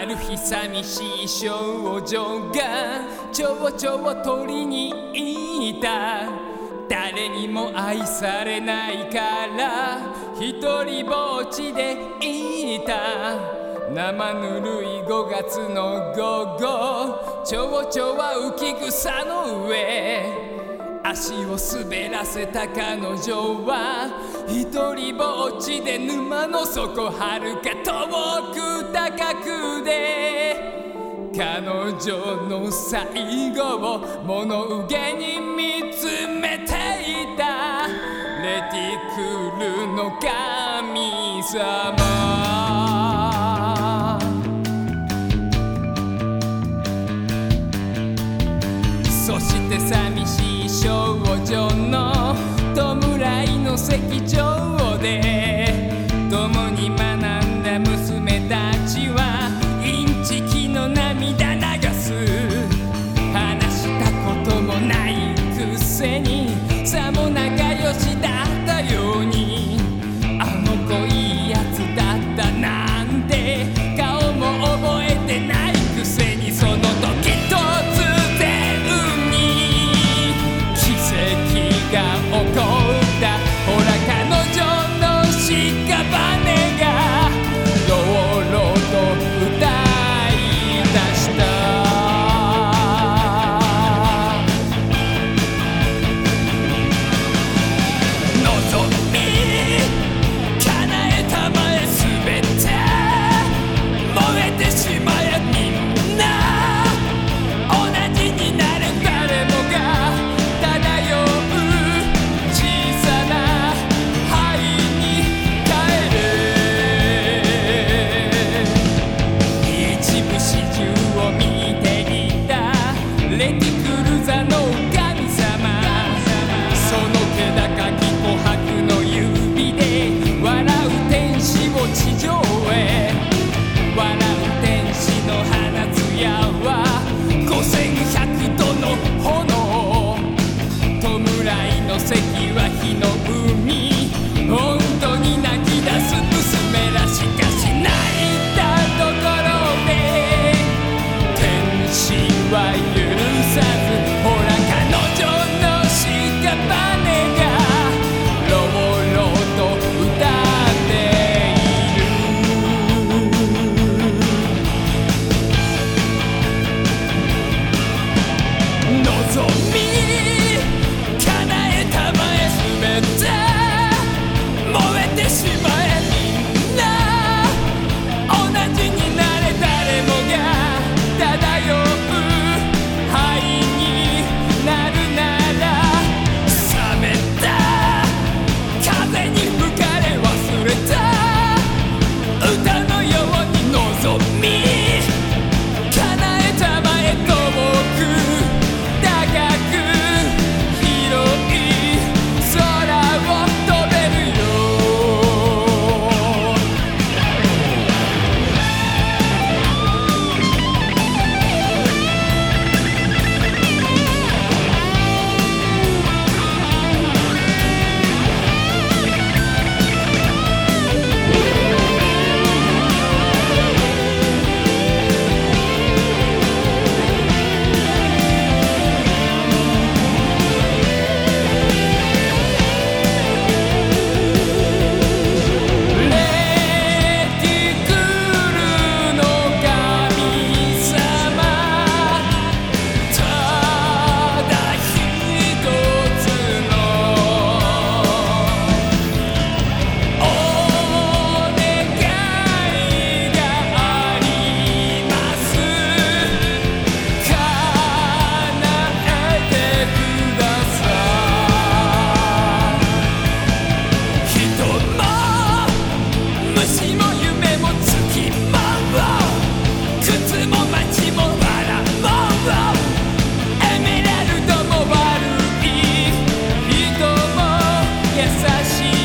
ある日寂しい少女が蝶々を取りに行った。誰にも愛されないから一人ぼっちでいた。生ぬるい5月の午後蝶々は浮草の上。足を滑らせた彼女は一人ぼっちで沼の底はるか遠く高くで彼女の最後を物憂げに見つめていたレティクルの神様。そして寂席上で共に学んだ娘たちはインチキの涙流す。話したこともないくせにさも仲良しだったようにあの子いいやつだったなんて顔も覚えてないくせにその時突然に奇跡が sim